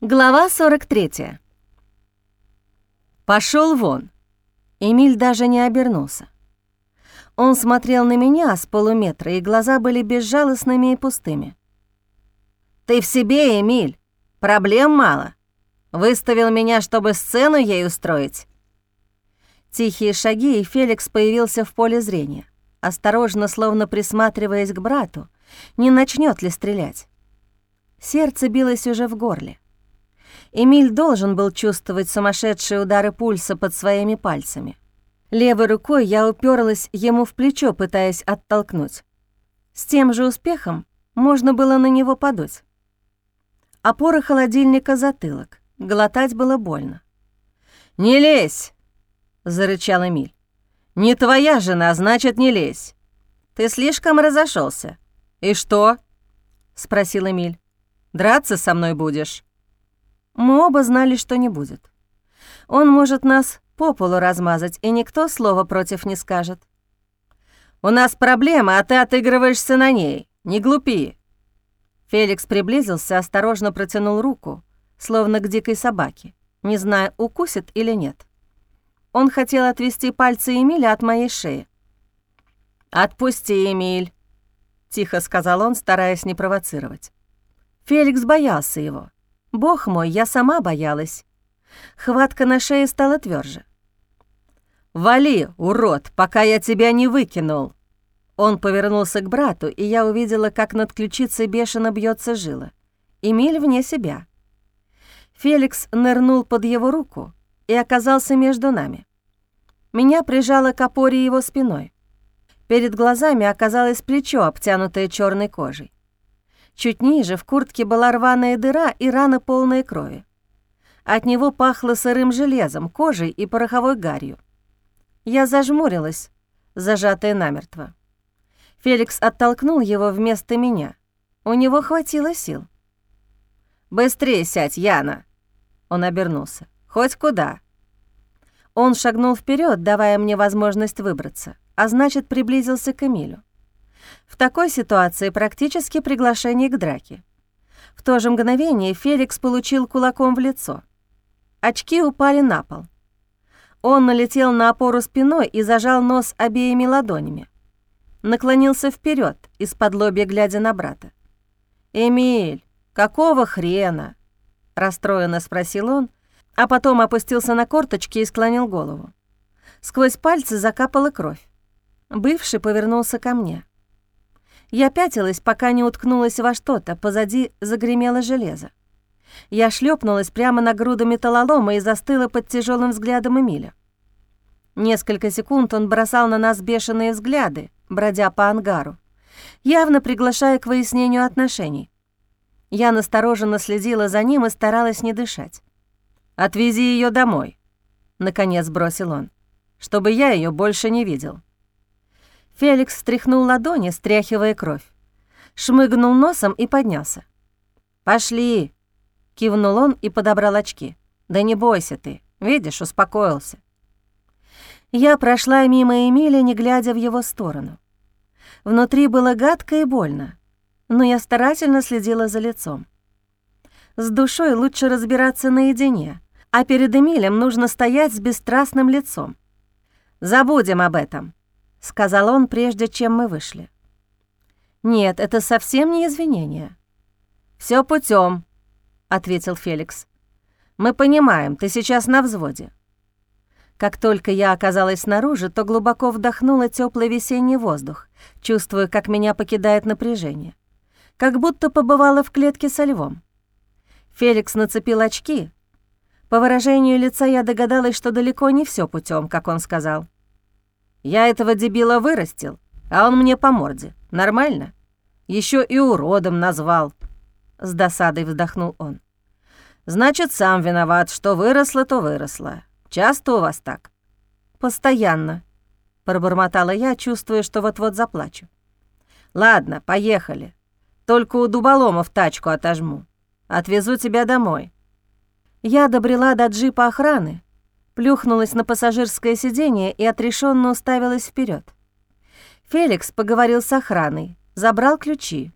Глава 43. Пошел вон. Эмиль даже не обернулся. Он смотрел на меня с полуметра, и глаза были безжалостными и пустыми. «Ты в себе, Эмиль. Проблем мало. Выставил меня, чтобы сцену ей устроить». Тихие шаги, и Феликс появился в поле зрения, осторожно, словно присматриваясь к брату, не начнет ли стрелять. Сердце билось уже в горле. Эмиль должен был чувствовать сумасшедшие удары пульса под своими пальцами. Левой рукой я уперлась ему в плечо, пытаясь оттолкнуть. С тем же успехом можно было на него подуть. Опора холодильника затылок. Глотать было больно. «Не лезь!» — зарычал Эмиль. «Не твоя жена, значит, не лезь. Ты слишком разошелся. И что?» — спросил Эмиль. «Драться со мной будешь?» Мы оба знали, что не будет. Он может нас по полу размазать, и никто слова против не скажет. «У нас проблема, а ты отыгрываешься на ней. Не глупи». Феликс приблизился, осторожно протянул руку, словно к дикой собаке, не зная, укусит или нет. Он хотел отвести пальцы Эмиля от моей шеи. «Отпусти, Эмиль», — тихо сказал он, стараясь не провоцировать. Феликс боялся его. Бог мой, я сама боялась. Хватка на шее стала тверже. «Вали, урод, пока я тебя не выкинул!» Он повернулся к брату, и я увидела, как над ключицей бешено бьется жила. Эмиль вне себя. Феликс нырнул под его руку и оказался между нами. Меня прижало к опоре его спиной. Перед глазами оказалось плечо, обтянутое черной кожей. Чуть ниже в куртке была рваная дыра и рана полная крови. От него пахло сырым железом, кожей и пороховой гарью. Я зажмурилась, зажатая намертво. Феликс оттолкнул его вместо меня. У него хватило сил. «Быстрее сядь, Яна!» Он обернулся. «Хоть куда!» Он шагнул вперед, давая мне возможность выбраться, а значит, приблизился к Эмилю. В такой ситуации практически приглашение к драке. В то же мгновение Феликс получил кулаком в лицо. Очки упали на пол. Он налетел на опору спиной и зажал нос обеими ладонями. Наклонился вперед, из-под лобья глядя на брата. «Эмиль, какого хрена?» — расстроенно спросил он, а потом опустился на корточки и склонил голову. Сквозь пальцы закапала кровь. Бывший повернулся ко мне. Я пятилась, пока не уткнулась во что-то, позади загремело железо. Я шлепнулась прямо на груду металлолома и застыла под тяжелым взглядом Эмиля. Несколько секунд он бросал на нас бешеные взгляды, бродя по ангару, явно приглашая к выяснению отношений. Я настороженно следила за ним и старалась не дышать. «Отвези ее домой», — наконец бросил он, «чтобы я ее больше не видел». Феликс встряхнул ладони, стряхивая кровь. Шмыгнул носом и поднялся. «Пошли!» — кивнул он и подобрал очки. «Да не бойся ты, видишь, успокоился». Я прошла мимо Эмиля, не глядя в его сторону. Внутри было гадко и больно, но я старательно следила за лицом. С душой лучше разбираться наедине, а перед Эмилем нужно стоять с бесстрастным лицом. «Забудем об этом», — сказал он, прежде чем мы вышли. «Нет, это совсем не извинение». Все путем, ответил Феликс. «Мы понимаем, ты сейчас на взводе». Как только я оказалась снаружи, то глубоко вдохнула теплый весенний воздух, чувствуя, как меня покидает напряжение. Как будто побывала в клетке со львом. Феликс нацепил очки. По выражению лица я догадалась, что далеко не все путем, как он сказал. Я этого дебила вырастил, а он мне по морде. Нормально? Еще и уродом назвал. С досадой вздохнул он. Значит, сам виноват, что выросло, то выросло. Часто у вас так? Постоянно. Пробормотала я, чувствуя, что вот-вот заплачу. Ладно, поехали. Только у дуболомов тачку отожму. Отвезу тебя домой. Я добрела до джипа охраны, плюхнулась на пассажирское сиденье и отрешенно уставилась вперед. Феликс поговорил с охраной, забрал ключи.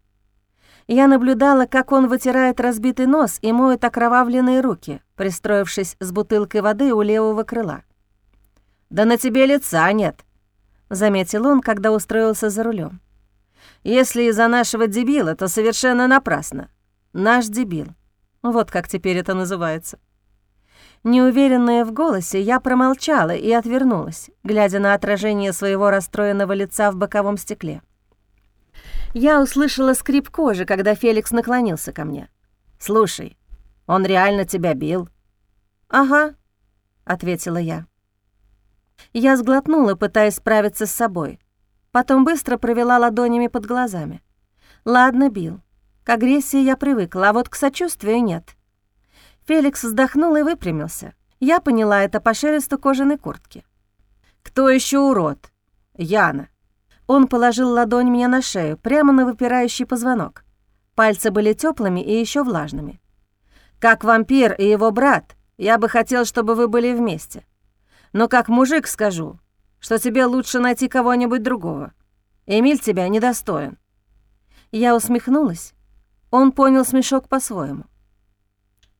Я наблюдала, как он вытирает разбитый нос и моет окровавленные руки, пристроившись с бутылкой воды у левого крыла. «Да на тебе лица нет», — заметил он, когда устроился за рулем. «Если из-за нашего дебила, то совершенно напрасно. Наш дебил. Вот как теперь это называется». Неуверенная в голосе, я промолчала и отвернулась, глядя на отражение своего расстроенного лица в боковом стекле. Я услышала скрип кожи, когда Феликс наклонился ко мне. «Слушай, он реально тебя бил?» «Ага», — ответила я. Я сглотнула, пытаясь справиться с собой. Потом быстро провела ладонями под глазами. «Ладно, бил. К агрессии я привыкла, а вот к сочувствию нет». Феликс вздохнул и выпрямился. Я поняла это по шелесту кожаной куртки. «Кто еще урод?» «Яна». Он положил ладонь мне на шею, прямо на выпирающий позвонок. Пальцы были теплыми и еще влажными. «Как вампир и его брат, я бы хотел, чтобы вы были вместе. Но как мужик скажу, что тебе лучше найти кого-нибудь другого. Эмиль тебя недостоин». Я усмехнулась. Он понял смешок по-своему.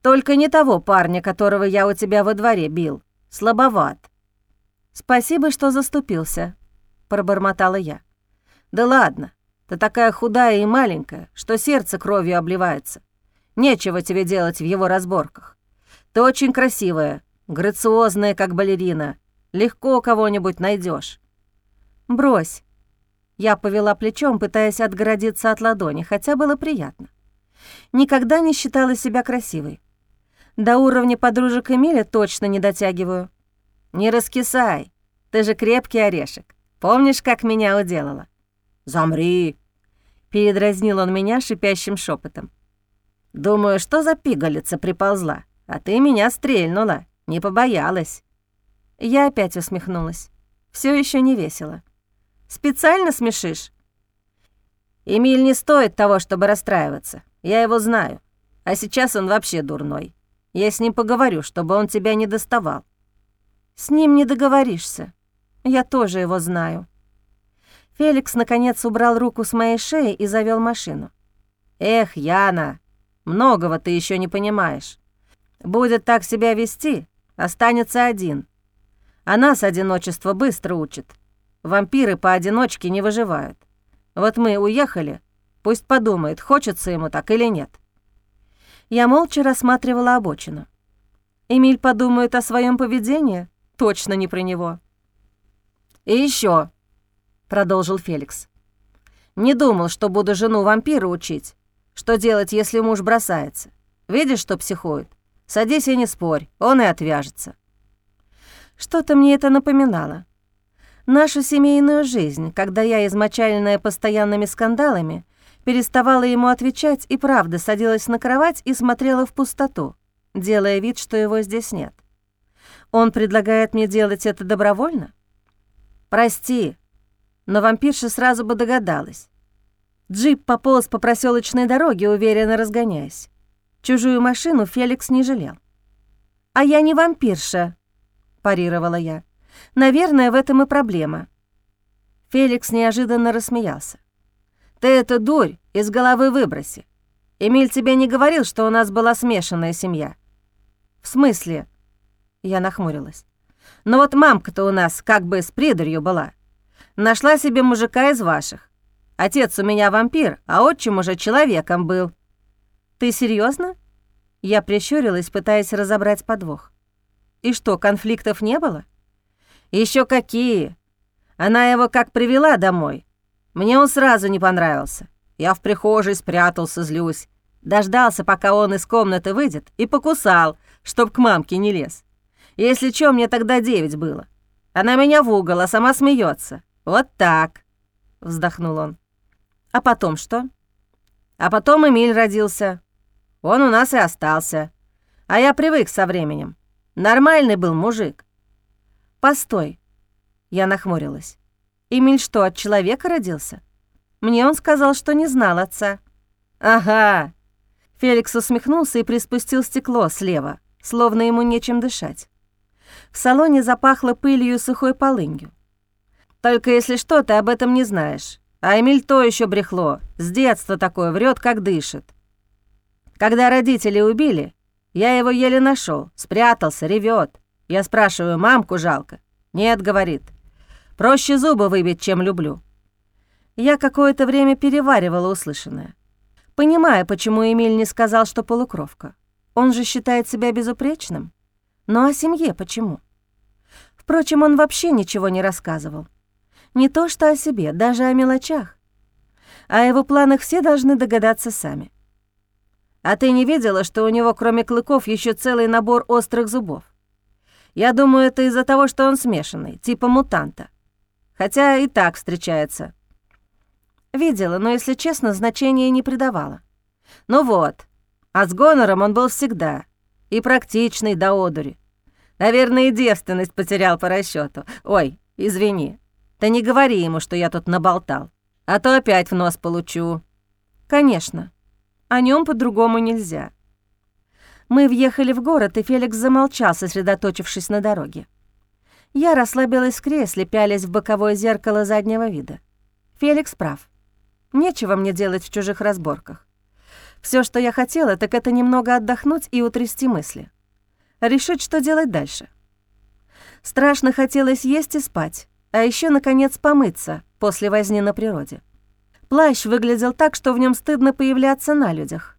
Только не того парня, которого я у тебя во дворе бил. Слабоват». «Спасибо, что заступился», — пробормотала я. «Да ладно, ты такая худая и маленькая, что сердце кровью обливается. Нечего тебе делать в его разборках. Ты очень красивая, грациозная, как балерина. Легко кого-нибудь найдешь. «Брось». Я повела плечом, пытаясь отгородиться от ладони, хотя было приятно. Никогда не считала себя красивой. До уровня подружек Эмиля точно не дотягиваю. Не раскисай, ты же крепкий орешек. Помнишь, как меня уделала? Замри, передразнил он меня шипящим шепотом. Думаю, что за пигалица приползла, а ты меня стрельнула, не побоялась. Я опять усмехнулась. Все еще не весело. Специально смешишь? Эмиль не стоит того, чтобы расстраиваться. Я его знаю. А сейчас он вообще дурной. Я с ним поговорю, чтобы он тебя не доставал». «С ним не договоришься. Я тоже его знаю». Феликс, наконец, убрал руку с моей шеи и завел машину. «Эх, Яна, многого ты еще не понимаешь. Будет так себя вести, останется один. А нас одиночество быстро учит. Вампиры поодиночке не выживают. Вот мы уехали, пусть подумает, хочется ему так или нет. Я молча рассматривала обочину. Эмиль подумает о своем поведении? Точно не про него. «И еще, продолжил Феликс. «Не думал, что буду жену вампира учить. Что делать, если муж бросается? Видишь, что психует? Садись и не спорь, он и отвяжется». Что-то мне это напоминало. Нашу семейную жизнь, когда я, измочаленная постоянными скандалами, переставала ему отвечать и правда садилась на кровать и смотрела в пустоту, делая вид, что его здесь нет. Он предлагает мне делать это добровольно? Прости, но вампирша сразу бы догадалась. Джип пополз по проселочной дороге, уверенно разгоняясь. Чужую машину Феликс не жалел. «А я не вампирша», — парировала я. «Наверное, в этом и проблема». Феликс неожиданно рассмеялся. Ты эту дурь из головы выброси. Эмиль тебе не говорил, что у нас была смешанная семья?» «В смысле?» Я нахмурилась. «Ну вот мамка-то у нас как бы с придурью была. Нашла себе мужика из ваших. Отец у меня вампир, а отчим уже человеком был». «Ты серьезно? Я прищурилась, пытаясь разобрать подвох. «И что, конфликтов не было?» Еще какие! Она его как привела домой, мне он сразу не понравился. Я в прихожей спрятался, злюсь. Дождался, пока он из комнаты выйдет, и покусал, чтоб к мамке не лез. Если чё, мне тогда девять было. Она меня в угол, а сама смеется. Вот так, вздохнул он. А потом что? А потом Эмиль родился. Он у нас и остался. А я привык со временем. Нормальный был мужик. Постой. Я нахмурилась. Эмиль что, от человека родился? Мне он сказал, что не знал отца. Ага. Феликс усмехнулся и приспустил стекло слева, словно ему нечем дышать. В салоне запахло пылью и сухой полынью. Только если что, ты об этом не знаешь. А Эмиль то еще брехло, с детства такое, врет, как дышит. Когда родители убили, я его еле нашел, спрятался, ревет. Я спрашиваю, мамку жалко. Нет, говорит, проще зубы выбить, чем люблю. Я какое-то время переваривала услышанное. Понимая, почему Эмиль не сказал, что полукровка. Он же считает себя безупречным. Но о семье почему? Впрочем, он вообще ничего не рассказывал. Не то что о себе, даже о мелочах. О его планах все должны догадаться сами. А ты не видела, что у него кроме клыков еще целый набор острых зубов? Я думаю, это из-за того, что он смешанный, типа мутанта. Хотя и так встречается. Видела, но, если честно, значения не придавала. Ну вот, а с гонором он был всегда. И практичный до одури. Наверное, и девственность потерял по расчету. Ой, извини, ты не говори ему, что я тут наболтал, а то опять в нос получу». «Конечно. О нем по-другому нельзя». Мы въехали в город, и Феликс замолчал, сосредоточившись на дороге. Я расслабилась в кресле, пялясь в боковое зеркало заднего вида. Феликс прав. Нечего мне делать в чужих разборках. Все, что я хотела, так это немного отдохнуть и утрясти мысли. Решить, что делать дальше. Страшно хотелось есть и спать а еще, наконец, помыться после возни на природе. Плащ выглядел так, что в нем стыдно появляться на людях.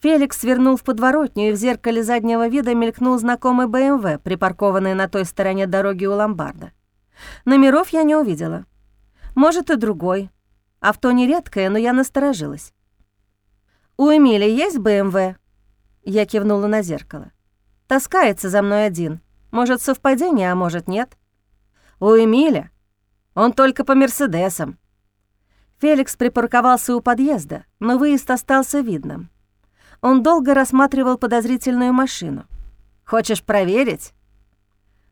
Феликс свернул в подворотню, и в зеркале заднего вида мелькнул знакомый БМВ, припаркованный на той стороне дороги у ломбарда. Номеров я не увидела. Может, и другой. Авто нередкое, но я насторожилась. «У Эмили есть БМВ?» Я кивнула на зеркало. «Таскается за мной один. Может, совпадение, а может, нет?» У Эмиля? Он только по Мерседесам. Феликс припарковался у подъезда, но выезд остался видным. Он долго рассматривал подозрительную машину. «Хочешь проверить?»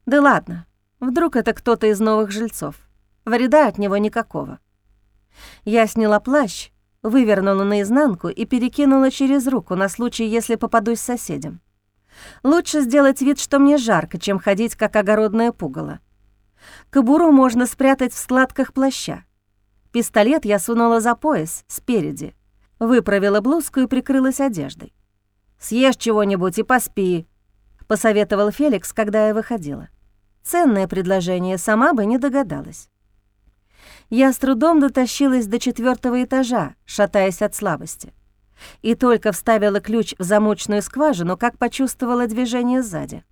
«Да ладно, вдруг это кто-то из новых жильцов. Вреда от него никакого». Я сняла плащ, вывернула наизнанку и перекинула через руку на случай, если попадусь соседям. Лучше сделать вид, что мне жарко, чем ходить, как огородное пугало. Кобуру можно спрятать в складках плаща. Пистолет я сунула за пояс, спереди. Выправила блузку и прикрылась одеждой. «Съешь чего-нибудь и поспи», — посоветовал Феликс, когда я выходила. Ценное предложение, сама бы не догадалась. Я с трудом дотащилась до четвертого этажа, шатаясь от слабости. И только вставила ключ в замочную скважину, как почувствовала движение сзади.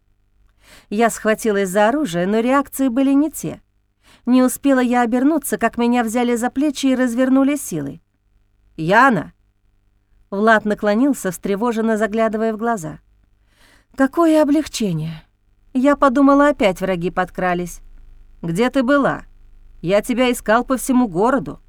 Я схватилась за оружие, но реакции были не те. Не успела я обернуться, как меня взяли за плечи и развернули силой. «Яна!» Влад наклонился, встревоженно заглядывая в глаза. «Какое облегчение!» Я подумала, опять враги подкрались. «Где ты была? Я тебя искал по всему городу».